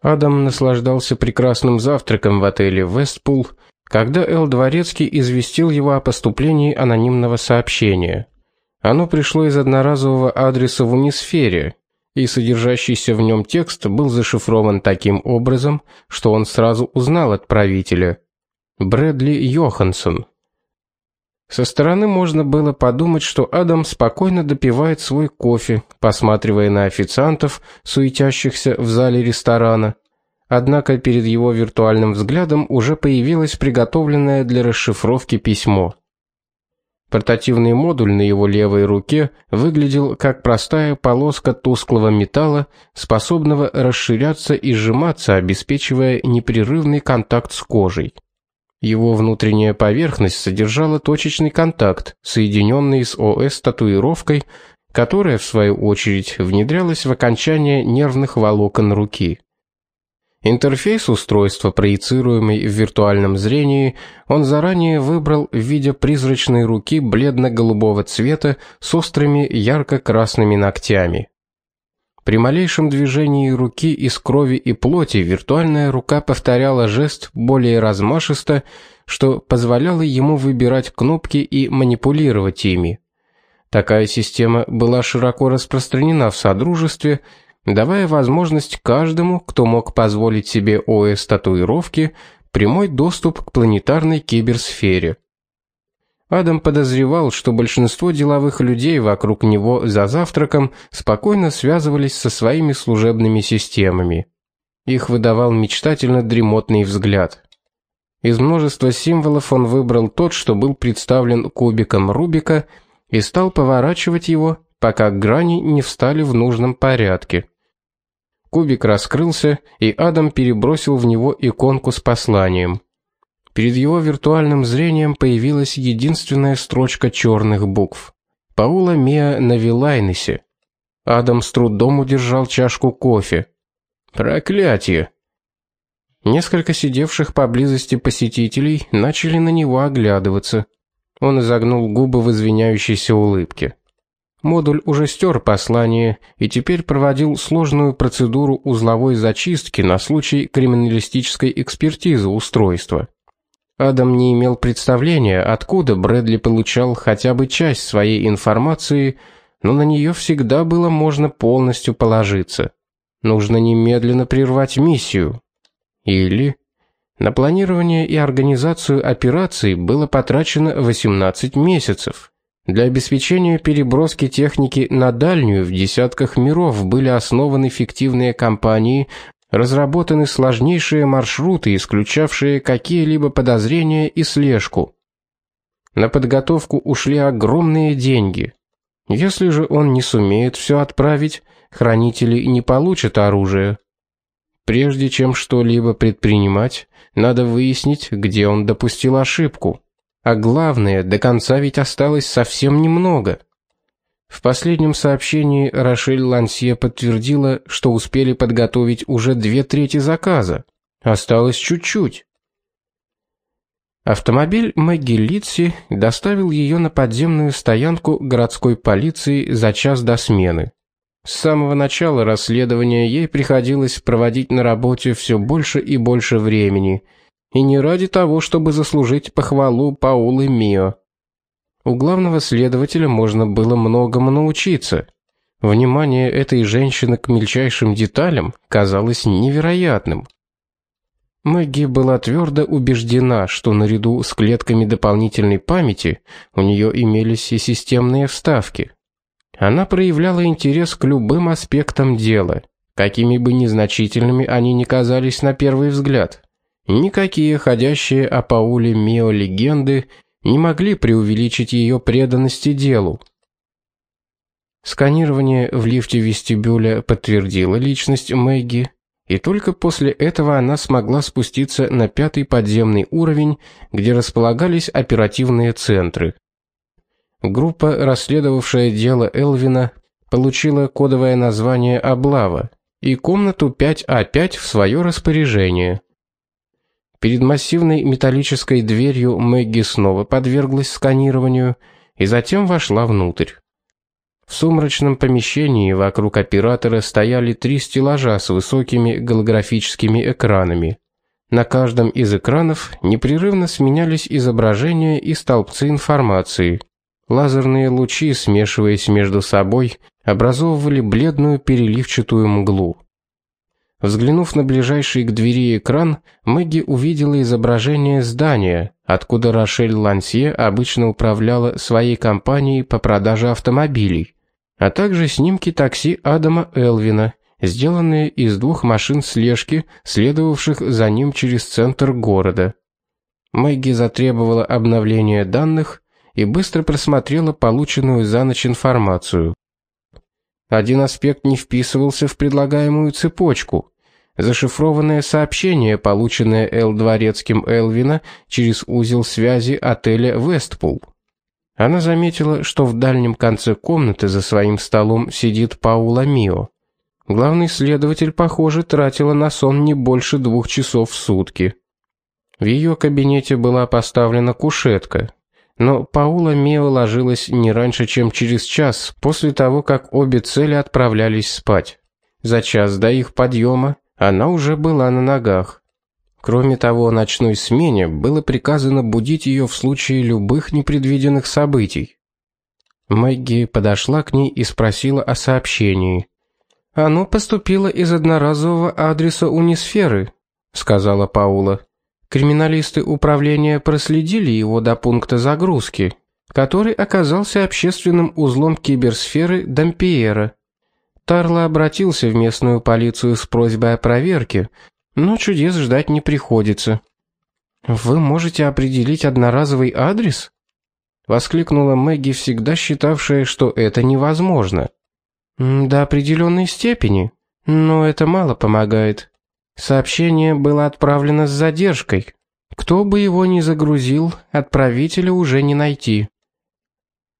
Адам наслаждался прекрасным завтраком в отеле Вестпул, когда Эл Дворецкий известил его о поступлении анонимного сообщения. Оно пришло из одноразового адреса в Унисфере, и содержащийся в нем текст был зашифрован таким образом, что он сразу узнал отправителя. Брэдли Йоханссон. Со стороны можно было подумать, что Адам спокойно допивает свой кофе, посматривая на официантов, суетящихся в зале ресторана. Однако перед его виртуальным взглядом уже появилось приготовленное для расшифровки письмо. Портативный модуль на его левой руке выглядел как простая полоска тусклого металла, способного расширяться и сжиматься, обеспечивая непрерывный контакт с кожей. Его внутренняя поверхность содержала точечный контакт, соединенный с ОС татуировкой, которая в свою очередь внедрялась в окончание нервных волокон руки. Интерфейс устройства, проецируемый в виртуальном зрении, он заранее выбрал в виде призрачной руки бледно-голубого цвета с острыми ярко-красными ногтями. При малейшем движении руки из крови и плоти виртуальная рука повторяла жест более размашисто, что позволяло ему выбирать кнопки и манипулировать ими. Такая система была широко распространена в содружестве, давая возможность каждому, кто мог позволить себе ОС татуировки, прямой доступ к планетарной киберсфере. Адам подозревал, что большинство деловых людей вокруг него за завтраком спокойно связывались со своими служебными системами. Их выдавал мечтательно дремотный взгляд. Из множества символов он выбрал тот, что был представлен кубиком Рубика, и стал поворачивать его, пока грани не встали в нужном порядке. Кубик раскрылся, и Адам перебросил в него иконку с посланием. Перед его виртуальным зрением появилась единственная строчка черных букв. Паула Миа на Вилайнесе. Адам с трудом удержал чашку кофе. Проклятие. Несколько сидевших поблизости посетителей начали на него оглядываться. Он изогнул губы в извиняющейся улыбке. Модуль уже стер послание и теперь проводил сложную процедуру узловой зачистки на случай криминалистической экспертизы устройства. Адам не имел представления, откуда Брэдли получал хотя бы часть своей информации, но на нее всегда было можно полностью положиться. Нужно немедленно прервать миссию. Или на планирование и организацию операции было потрачено 18 месяцев. Для обеспечения переброски техники на дальнюю в десятках миров были основаны фиктивные компании, разработаны сложнейшие маршруты, исключавшие какие-либо подозрения и слежку. На подготовку ушли огромные деньги. Если же он не сумеет все отправить, хранители не получат оружие. Прежде чем что-либо предпринимать, надо выяснить, где он допустил ошибку. А главное, до конца ведь осталось совсем немного. В последнем сообщении Рошель Лансье подтвердила, что успели подготовить уже две трети заказа. Осталось чуть-чуть. Автомобиль Мэгги Литси доставил ее на подземную стоянку городской полиции за час до смены. С самого начала расследования ей приходилось проводить на работе все больше и больше времени, и не ради того, чтобы заслужить похвалу Паулы Мио. У главного следователя можно было многому научиться. Внимание этой женщины к мельчайшим деталям казалось невероятным. Мэгги была твердо убеждена, что наряду с клетками дополнительной памяти у нее имелись и системные вставки. Она проявляла интерес к любым аспектам дела, какими бы незначительными они ни казались на первый взгляд. Никакие ходящие о Пауле Мио легенды не могли преувеличить ее преданности делу. Сканирование в лифте вестибюля подтвердило личность Мэгги, и только после этого она смогла спуститься на пятый подземный уровень, где располагались оперативные центры. Группа, расследовавшая дело Элвина, получила кодовое название Облава и комнату 5А5 в свое распоряжение. Перед массивной металлической дверью Мэгги снова подверглась сканированию и затем вошла внутрь. В сумрачном помещении вокруг оператора стояли три стеллажа с высокими голографическими экранами. На каждом из экранов непрерывно сменялись изображения и столбцы информации. Лазерные лучи, смешиваясь между собой, образовывали бледную переливчатую мглу. Взглянув на ближайший к двери экран, Мэгги увидела изображение здания, откуда Рошель Лансье обычно управляла своей компанией по продаже автомобилей, а также снимки такси Адама Элвина, сделанные из двух машин слежки, следовавших за ним через центр города. Мэгги затребовала обновления данных и быстро просмотрела полученную за ночь информацию. Один аспект не вписывался в предлагаемую цепочку. Зашифрованное сообщение, полученное Эл Дворецким Элвина через узел связи отеля Вестпул. Она заметила, что в дальнем конце комнаты за своим столом сидит Паула Мио. Главный следователь, похоже, тратила на сон не больше двух часов в сутки. В ее кабинете была поставлена кушетка, но Паула Мио ложилась не раньше, чем через час после того, как обе цели отправлялись спать. За час до их подъема она уже была на ногах. Кроме того, ночной смене было приказано будить ее в случае любых непредвиденных событий. Мэгги подошла к ней и спросила о сообщении. Оно поступило из одноразового адреса Унисферы, сказала Паула. Криминалисты управления проследили его до пункта загрузки, который оказался общественным узлом киберсферы Дампиера. Тарло обратился в местную полицию с просьбой о проверке, но чудес ждать не приходится. Вы можете определить одноразовый адрес? воскликнула Мэгги, всегда считавшая, что это невозможно. До определенной степени, но это мало помогает. Сообщение было отправлено с задержкой. Кто бы его ни загрузил, отправителя уже не найти.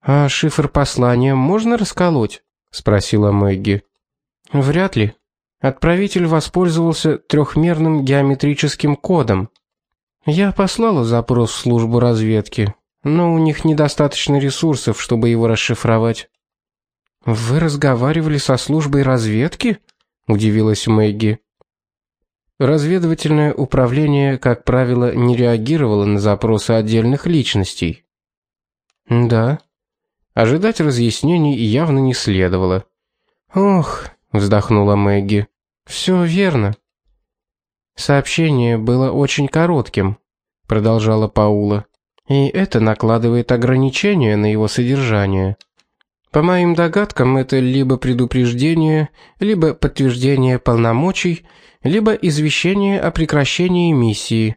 А шифр послания можно расколоть? спросила Мэгги. Вряд ли. Отправитель воспользовался трехмерным геометрическим кодом. Я послала запрос в службу разведки, но у них недостаточно ресурсов, чтобы его расшифровать. Вы разговаривали со службой разведки? удивилась Мэгги. Разведывательное управление, как правило, не реагировало на запросы отдельных личностей. Да. Ожидать разъяснений явно не следовало. Ох, вздохнула Мэгги. Все верно. Сообщение было очень коротким, продолжала Паула. И это накладывает ограничения на его содержание. По моим догадкам, это либо предупреждение, либо подтверждение полномочий, либо извещение о прекращении миссии.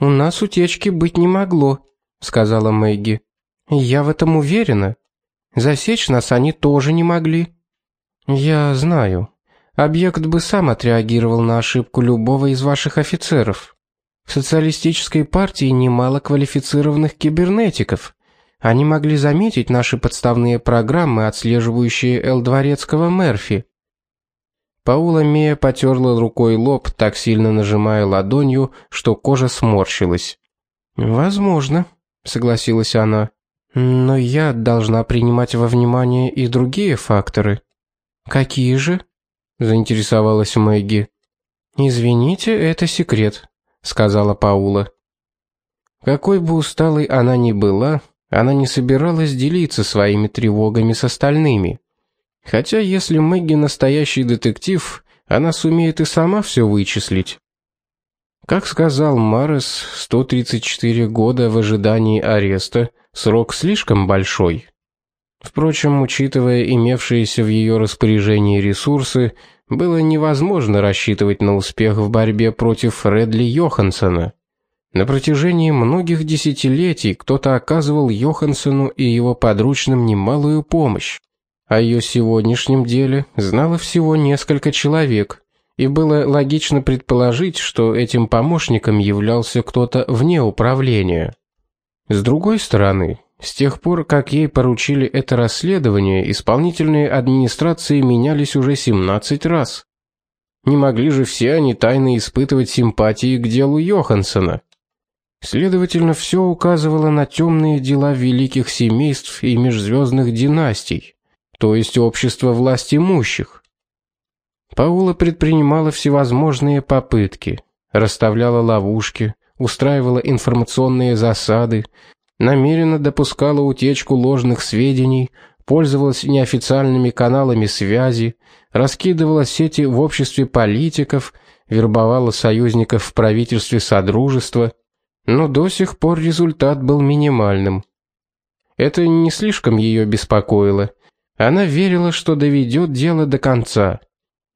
У нас утечки быть не могло, сказала Мэгги. Я в этом уверена. Засечь нас они тоже не могли. Я знаю. Объект бы сам отреагировал на ошибку любого из ваших офицеров. В социалистической партии немало квалифицированных кибернетиков. Они могли заметить наши подставные программы, отслеживающие Эл Дворецкого Мерфи. Паула Мея потерла рукой лоб, так сильно нажимая ладонью, что кожа сморщилась. Возможно, согласилась она. Но я должна принимать во внимание и другие факторы. Какие же? заинтересовалась Мэгги. Извините, это секрет, сказала Паула. Какой бы усталой она ни была, она не собиралась делиться своими тревогами с остальными. Хотя если Мэгги настоящий детектив, она сумеет и сама все вычислить. Как сказал Марес, 134 года в ожидании ареста срок слишком большой. Впрочем, учитывая имевшиеся в ее распоряжении ресурсы, было невозможно рассчитывать на успех в борьбе против Фредли Йохансона. На протяжении многих десятилетий кто-то оказывал Йохансону и его подручным немалую помощь. О ее сегодняшнем деле знало всего несколько человек, и было логично предположить, что этим помощником являлся кто-то вне управления. С другой стороны, с тех пор, как ей поручили это расследование, исполнительные администрации менялись уже 17 раз. Не могли же все они тайно испытывать симпатии к делу Йохансона. Следовательно, все указывало на темные дела великих семейств и межзвездных династий, то есть общество власть имущих. Паула предпринимала всевозможные попытки, расставляла ловушки, устраивала информационные засады, намеренно допускала утечку ложных сведений, пользовалась неофициальными каналами связи, раскидывала сети в обществе политиков, вербовала союзников в правительстве содружества, но до сих пор результат был минимальным. Это не слишком ее беспокоило. Она верила, что доведет дело до конца.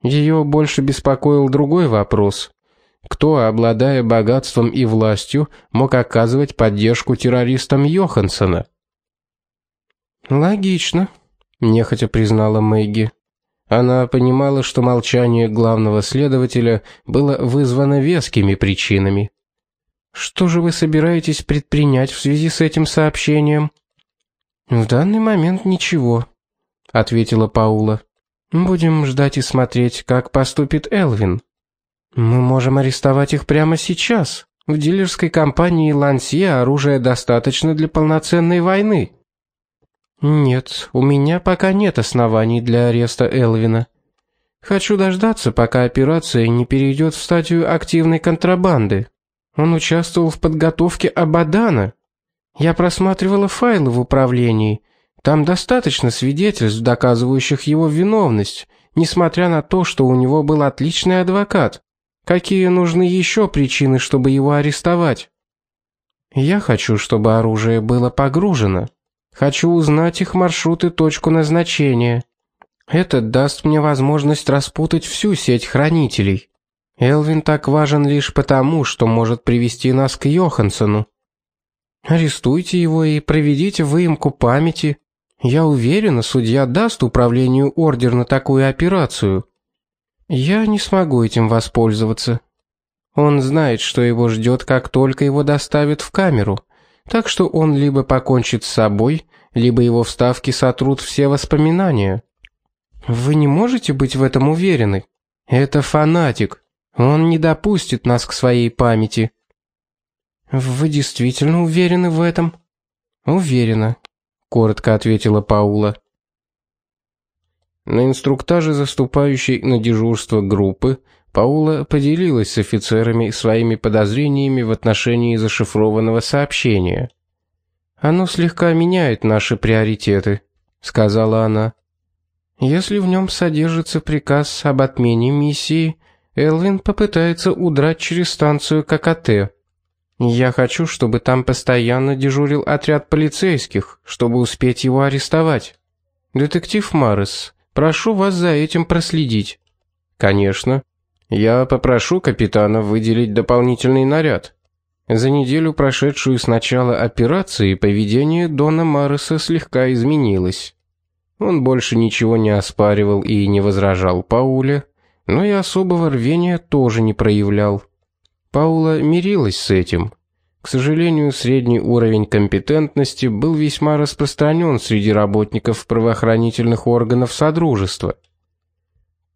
Ее больше беспокоил другой вопрос: кто, обладая богатством и властью, мог оказывать поддержку террористам Йохансона? Логично, нехотя признала Мэгги. Она понимала, что молчание главного следователя было вызвано вескими причинами. Что же вы собираетесь предпринять в связи с этим сообщением? В данный момент ничего, ответила Паула. Будем ждать и смотреть, как поступит Элвин. Мы можем арестовать их прямо сейчас. В дилерской компании Лансье оружия достаточно для полноценной войны. Нет, у меня пока нет оснований для ареста Элвина. Хочу дождаться, пока операция не перейдет в стадию активной контрабанды. Он участвовал в подготовке Абадана. Я просматривала файлы в управлении. Там достаточно свидетельств, доказывающих его виновность, несмотря на то, что у него был отличный адвокат. Какие нужны еще причины, чтобы его арестовать? Я хочу, чтобы оружие было погружено. Хочу узнать их маршрут и точку назначения. Это даст мне возможность распутать всю сеть хранителей. Элвин так важен лишь потому, что может привести нас к Йохансону. Арестуйте его и проведите выемку памяти. Я уверена, судья даст управлению ордер на такую операцию. Я не смогу этим воспользоваться. Он знает, что его ждет, как только его доставят в камеру так что он либо покончит с собой, либо его вставки сотрут все воспоминания. Вы не можете быть в этом уверены. Это фанатик. Он не допустит нас к своей памяти. Вы действительно уверены в этом? Уверена, коротко ответила Паула. На инструктаже заступающей на дежурство группы Паула поделилась с офицерами своими подозрениями в отношении зашифрованного сообщения. Оно слегка меняет наши приоритеты, сказала она. Если в нем содержится приказ об отмене миссии, Элвин попытается удрать через станцию ККТ. Я хочу, чтобы там постоянно дежурил отряд полицейских, чтобы успеть его арестовать. Детектив Маррес, прошу вас за этим проследить. Конечно, я попрошу капитана выделить дополнительный наряд. За неделю, прошедшую с начала операции, поведение Дона Марреса слегка изменилось. Он больше ничего не оспаривал и не возражал Пауле, но и особого рвения тоже не проявлял. Паула мирилась с этим. К сожалению, средний уровень компетентности был весьма распространен среди работников правоохранительных органов содружества.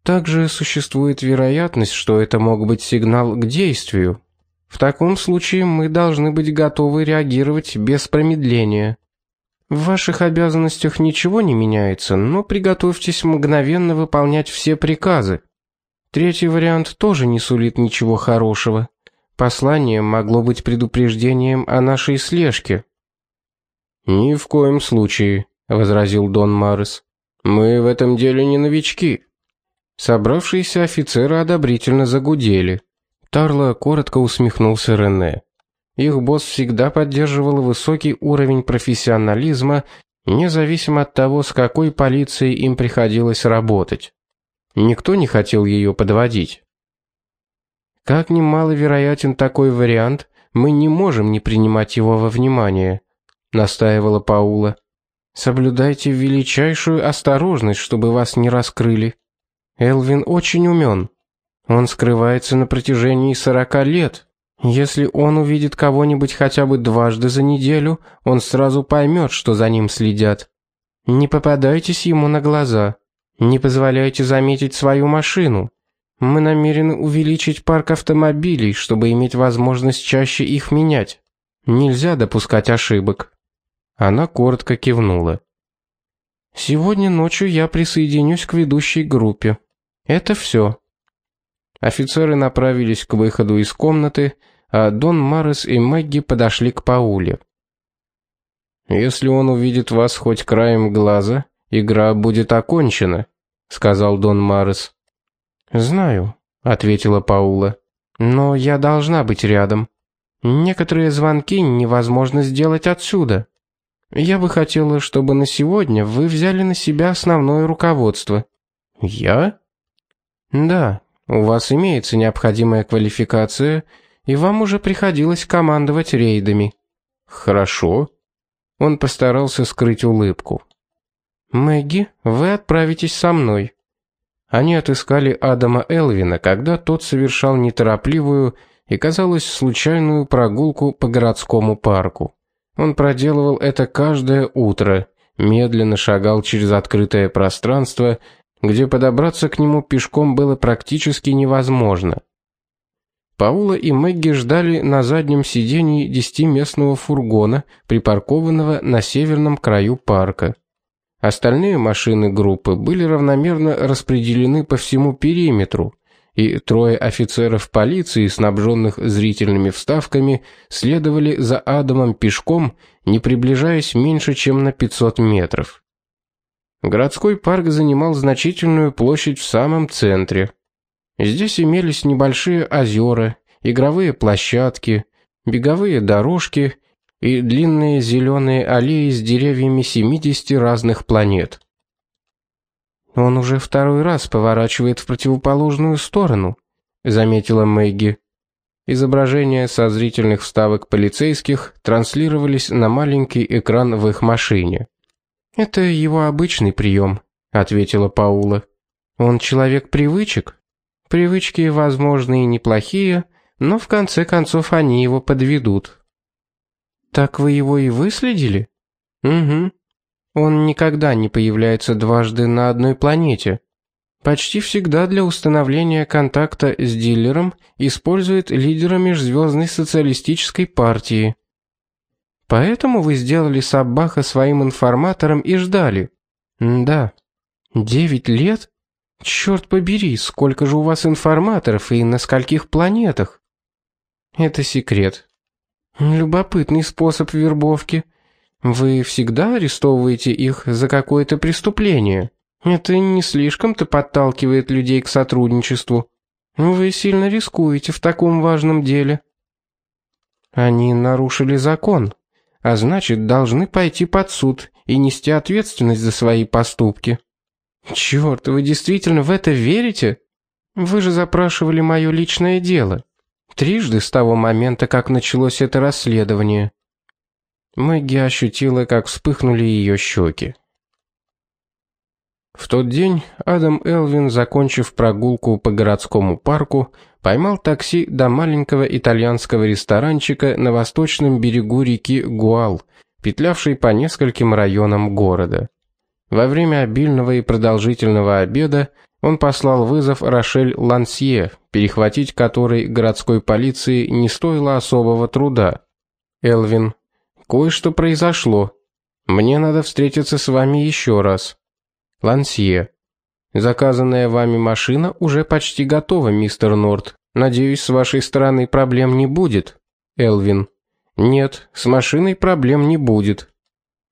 Также существует вероятность, что это мог быть сигнал к действию. В таком случае мы должны быть готовы реагировать без промедления. В ваших обязанностях ничего не меняется, но приготовьтесь мгновенно выполнять все приказы. Третий вариант тоже не сулит ничего хорошего. Послание могло быть предупреждением о нашей слежке. Ни в коем случае, возразил Дон Марес. Мы в этом деле не новички. Собравшиеся офицеры одобрительно загудели. Тарло коротко усмехнулся Рене. Их босс всегда поддерживал высокий уровень профессионализма, независимо от того, с какой полицией им приходилось работать. Никто не хотел ее подводить. Как немаловероятен такой вариант, мы не можем не принимать его во внимание, настаивала Паула. Соблюдайте величайшую осторожность, чтобы вас не раскрыли. Элвин очень умен. Он скрывается на протяжении сорока лет. Если он увидит кого-нибудь хотя бы дважды за неделю, он сразу поймет, что за ним следят. Не попадайтесь ему на глаза. Не позволяйте заметить свою машину. Мы намерены увеличить парк автомобилей, чтобы иметь возможность чаще их менять. Нельзя допускать ошибок. Она коротко кивнула. Сегодня ночью я присоединюсь к ведущей группе. Это все. Офицеры направились к выходу из комнаты, а Дон Марес и Мэгги подошли к Пауле. Если он увидит вас хоть краем глаза, игра будет окончена, сказал Дон Марес. Знаю, ответила Паула. Но я должна быть рядом. Некоторые звонки невозможно сделать отсюда. Я бы хотела, чтобы на сегодня вы взяли на себя основное руководство. Я? Да, у вас имеется необходимая квалификация, и вам уже приходилось командовать рейдами. Хорошо. Он постарался скрыть улыбку. Мэгги, вы отправитесь со мной. Они отыскали Адама Элвина, когда тот совершал неторопливую и, казалось, случайную прогулку по городскому парку. Он проделывал это каждое утро, медленно шагал через открытое пространство, где подобраться к нему пешком было практически невозможно. Паула и Мэгги ждали на заднем сидении десятиместного фургона, припаркованного на северном краю парка. Остальные машины группы были равномерно распределены по всему периметру, и трое офицеров полиции, снабженных зрительными вставками, следовали за Адамом пешком, не приближаясь меньше, чем на 500 метров. Городской парк занимал значительную площадь в самом центре. Здесь имелись небольшие озера, игровые площадки, беговые дорожки и длинные зеленые аллеи с деревьями 70 разных планет. Он уже второй раз поворачивает в противоположную сторону, заметила Мэгги. Изображения со зрительных вставок полицейских транслировались на маленький экран в их машине. Это его обычный прием», — ответила Паула. Он человек привычек. Привычки, возможно, и неплохие, но в конце концов они его подведут. Так вы его и выследили? Угу. Он никогда не появляется дважды на одной планете. Почти всегда для установления контакта с дилером использует лидера межзвездной социалистической партии. Поэтому вы сделали Саббаха своим информатором и ждали. М да. Девять лет? Черт побери, сколько же у вас информаторов и на скольких планетах? Это секрет. Любопытный способ вербовки. Вы всегда арестовываете их за какое-то преступление. Это не слишком-то подталкивает людей к сотрудничеству. Вы сильно рискуете в таком важном деле. Они нарушили закон, а значит, должны пойти под суд и нести ответственность за свои поступки. Черт, вы действительно в это верите? Вы же запрашивали мое личное дело. Трижды с того момента, как началось это расследование. Мэгги ощутила, как вспыхнули ее щеки. В тот день Адам Элвин, закончив прогулку по городскому парку, поймал такси до маленького итальянского ресторанчика на восточном берегу реки Гуал, петлявшей по нескольким районам города. Во время обильного и продолжительного обеда он послал вызов Рошель Лансье, перехватить который городской полиции не стоило особого труда. Элвин Кое-что произошло. Мне надо встретиться с вами еще раз. Лансье. Заказанная вами машина уже почти готова, мистер Норт. Надеюсь, с вашей стороны проблем не будет. Элвин. Нет, с машиной проблем не будет.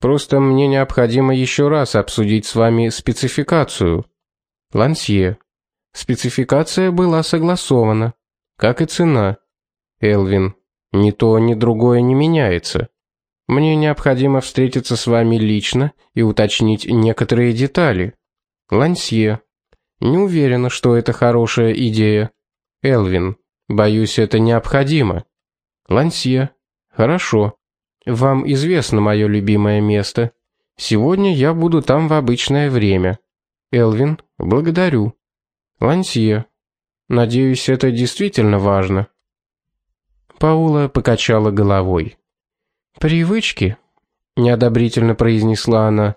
Просто мне необходимо еще раз обсудить с вами спецификацию. Лансье. Спецификация была согласована, как и цена. Элвин. Ни то, ни другое не меняется. Мне необходимо встретиться с вами лично и уточнить некоторые детали. Лансье. Не уверена, что это хорошая идея. Элвин. Боюсь, это необходимо. Лансье. Хорошо. Вам известно мое любимое место. Сегодня я буду там в обычное время. Элвин. Благодарю. Лансье. Надеюсь, это действительно важно. Паула покачала головой. Привычки, неодобрительно произнесла она.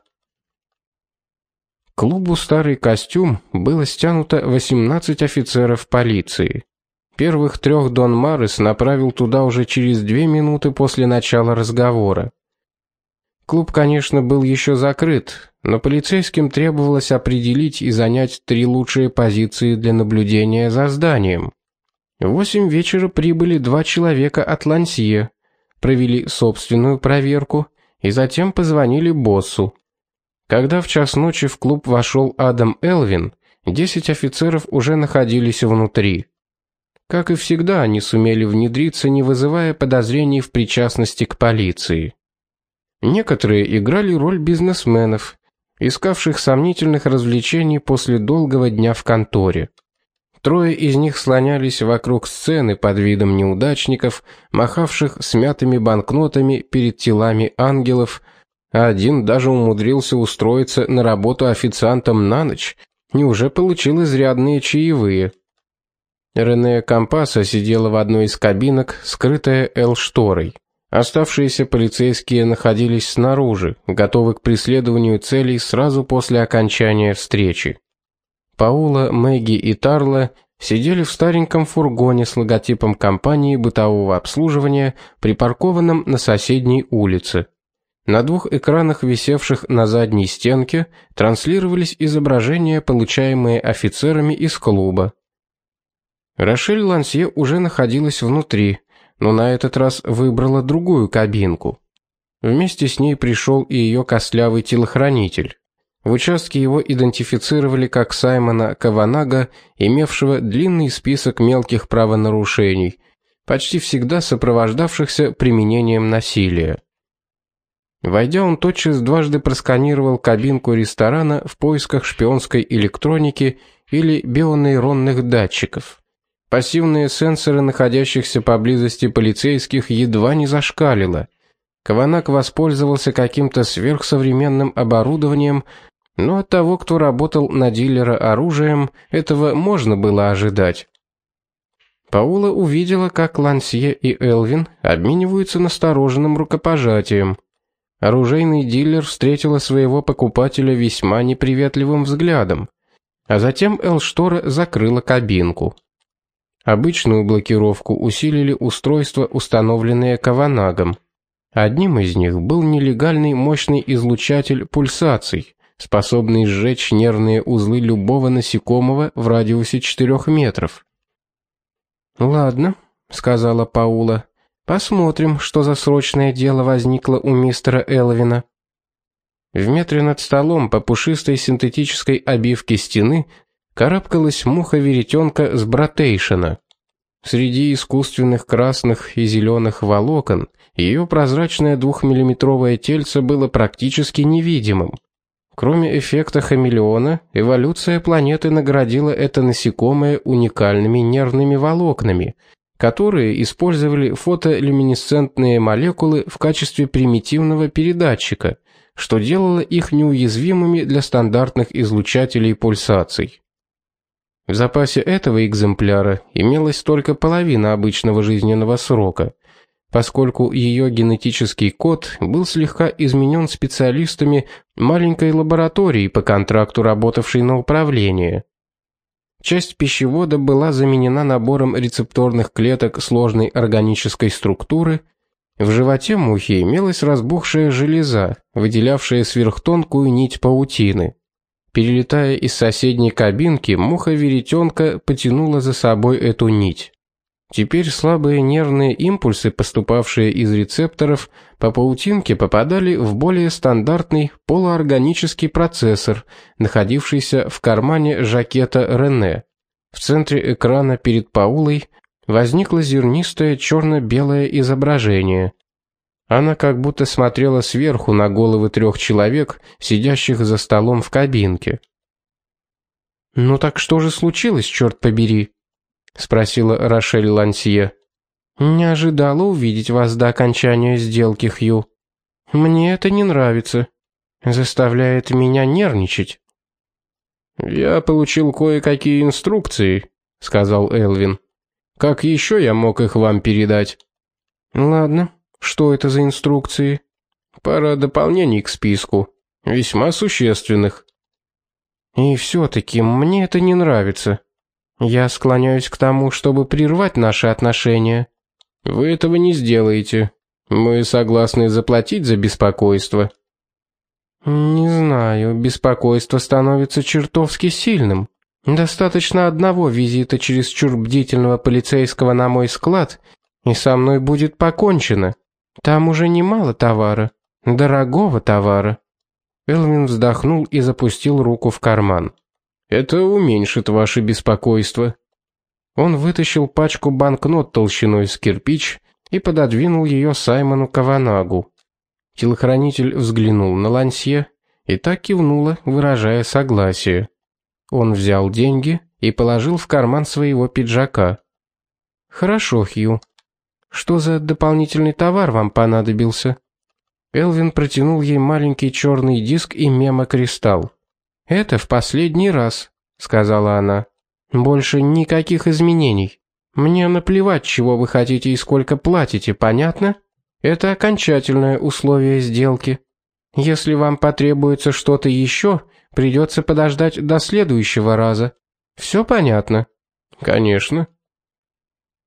Клубу Старый костюм было стянуто 18 офицеров полиции. Первых трех Дон Марес направил туда уже через две минуты после начала разговора. Клуб, конечно, был еще закрыт, но полицейским требовалось определить и занять три лучшие позиции для наблюдения за зданием. В восемь вечера прибыли два человека от Лансье, провели собственную проверку и затем позвонили боссу. Когда в час ночи в клуб вошел Адам Элвин, десять офицеров уже находились внутри. Как и всегда, они сумели внедриться, не вызывая подозрений в причастности к полиции. Некоторые играли роль бизнесменов, искавших сомнительных развлечений после долгого дня в конторе. Трое из них слонялись вокруг сцены под видом неудачников, махавших смятыми банкнотами перед телами ангелов, а один даже умудрился устроиться на работу официантом на ночь, и уже получил изрядные чаевые. Рене Кампаса сидела в одной из кабинок, скрытая Л-шторой. Оставшиеся полицейские находились снаружи, готовы к преследованию целей сразу после окончания встречи. Паула, Мэгги и Тарла сидели в стареньком фургоне с логотипом компании бытового обслуживания, припаркованном на соседней улице. На двух экранах, висевших на задней стенке, транслировались изображения, получаемые офицерами из клуба. Рошель Лансье уже находилась внутри, но на этот раз выбрала другую кабинку. Вместе с ней пришел и ее костлявый телохранитель. В участке его идентифицировали как Саймона Каванага, имевшего длинный список мелких правонарушений, почти всегда сопровождавшихся применением насилия. Войдя, он тотчас дважды просканировал кабинку ресторана в поисках шпионской электроники или бионейронных датчиков. Пассивные сенсоры находящихся поблизости полицейских едва не зашкалило. Каванак воспользовался каким-то сверхсовременным оборудованием, но от того, кто работал на дилера оружием, этого можно было ожидать. Паула увидела, как Лансье и Элвин обмениваются настороженным рукопожатием. Оружейный дилер встретила своего покупателя весьма неприветливым взглядом, а затем Элштора закрыла кабинку. Обычную блокировку усилили устройства, установленные Каванагом. Одним из них был нелегальный мощный излучатель пульсаций, способный сжечь нервные узлы любого насекомого в радиусе 4 метров. "Ладно", сказала Паула. "Посмотрим, что за срочное дело возникло у мистера Элвина". В метре над столом по пушистой синтетической обивке стены карабкалась муха-веретенка с братейшена. Среди искусственных красных и зеленых волокон ее прозрачное двухмиллиметровое тельце было практически невидимым. Кроме эффекта хамелеона, эволюция планеты наградила это насекомое уникальными нервными волокнами, которые использовали фотолюминесцентные молекулы в качестве примитивного передатчика, что делало их неуязвимыми для стандартных излучателей пульсаций. В запасе этого экземпляра имелась только половина обычного жизненного срока, поскольку ее генетический код был слегка изменен специалистами маленькой лаборатории по контракту, работавшей на управление. Часть пищевода была заменена набором рецепторных клеток сложной органической структуры. В животе мухи имелась разбухшая железа, выделявшая сверхтонкую нить паутины. Перелетая из соседней кабинки, муха-веретенка потянула за собой эту нить. Теперь слабые нервные импульсы, поступавшие из рецепторов, по паутинке попадали в более стандартный полуорганический процессор, находившийся в кармане жакета Рене. В центре экрана перед Паулой возникло зернистое черно белое изображение. Она как будто смотрела сверху на головы трех человек, сидящих за столом в кабинке. Ну так что же случилось, черт побери? спросила Рошель Лансье. Не ожидала увидеть вас до окончания сделки, Хью. Мне это не нравится. Заставляет меня нервничать. Я получил кое-какие инструкции, сказал Элвин. Как еще я мог их вам передать? Ладно, что это за инструкции? Пара дополнений к списку, весьма существенных. И все таки мне это не нравится. Я склоняюсь к тому, чтобы прервать наши отношения. Вы этого не сделаете. Мы согласны заплатить за беспокойство. Не знаю, беспокойство становится чертовски сильным. Достаточно одного визита через чур бдительного полицейского на мой склад, и со мной будет покончено. Там уже немало товара, дорогого товара. Элвин вздохнул и запустил руку в карман. Это уменьшит ваше беспокойство. Он вытащил пачку банкнот толщиной с кирпич и пододвинул ее Саймону Каванагу. Телохранитель взглянул на Лансье и так кивнула, выражая согласие. Он взял деньги и положил в карман своего пиджака. Хорошо, Хью. Что за дополнительный товар вам понадобился? Элвин протянул ей маленький черный диск и мемокристалл. Это в последний раз, сказала она. Больше никаких изменений. Мне наплевать, чего вы хотите и сколько платите, понятно? Это окончательное условие сделки. Если вам потребуется что-то еще, Придется подождать до следующего раза. Все понятно? Конечно.